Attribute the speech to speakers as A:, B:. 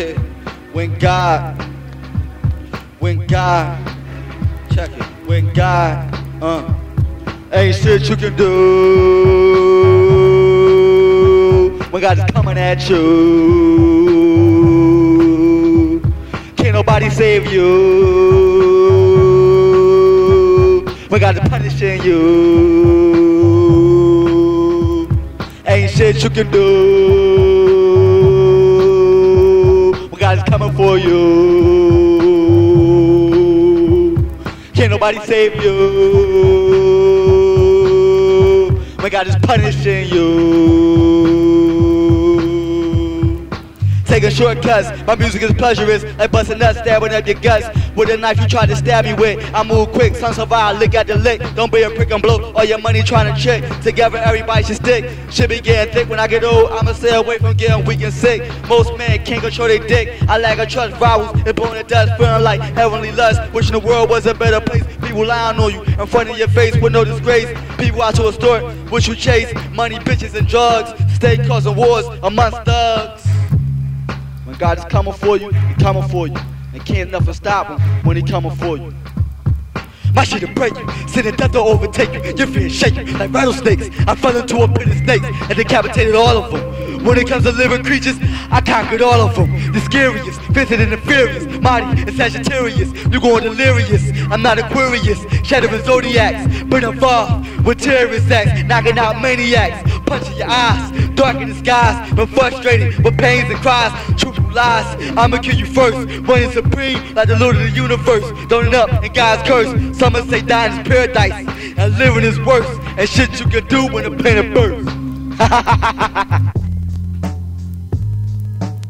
A: Yeah, when God, when God, check it, when God, uh, ain't shit you can do. When God is coming at you, can't nobody save you. When God is punishing you, ain't shit you can do. When God is coming for you, can't nobody save you. When God is punishing you. Taking shortcuts, my music is pleasurous, like busting nuts, stabbing up your guts. With a knife you try to stab me with, I move quick, son survive, lick at the lick. Don't be a prick and blow all your money trying to trick. Together everybody should stick. Should be getting thick when I get old, I'ma stay away from getting weak and sick. Most men can't control their dick. I lack a trust rivals and blowing the dust, feeling like heavenly lust. Wishing the world was a better place. People lying on you in front of your face with no disgrace. People out to extort, what you chase, money, bitches, and drugs. Stay causing wars amongst thugs. When God is coming for you, He coming for you. And can't nothing stop Him when He coming for you. My shit will break you, sending death to overtake you. Your fear shake you like rattlesnakes. I fell into a pit of snakes and decapitated all of them. When it comes to living creatures, I conquered all of them. The scariest, fiercer and the furious, mighty and Sagittarius. You going delirious, I'm not Aquarius. Shattering zodiacs, burning far with terrorist acts, knocking out maniacs, punching your eyes, dark in the skies, but frustrated with pains and cries. Truthful lies, I'ma kill you first. Reigning supreme like the Lord of the universe, throwing up in God's curse. Some say dying is paradise, and living is worse. And shit you can do when the pain bursts.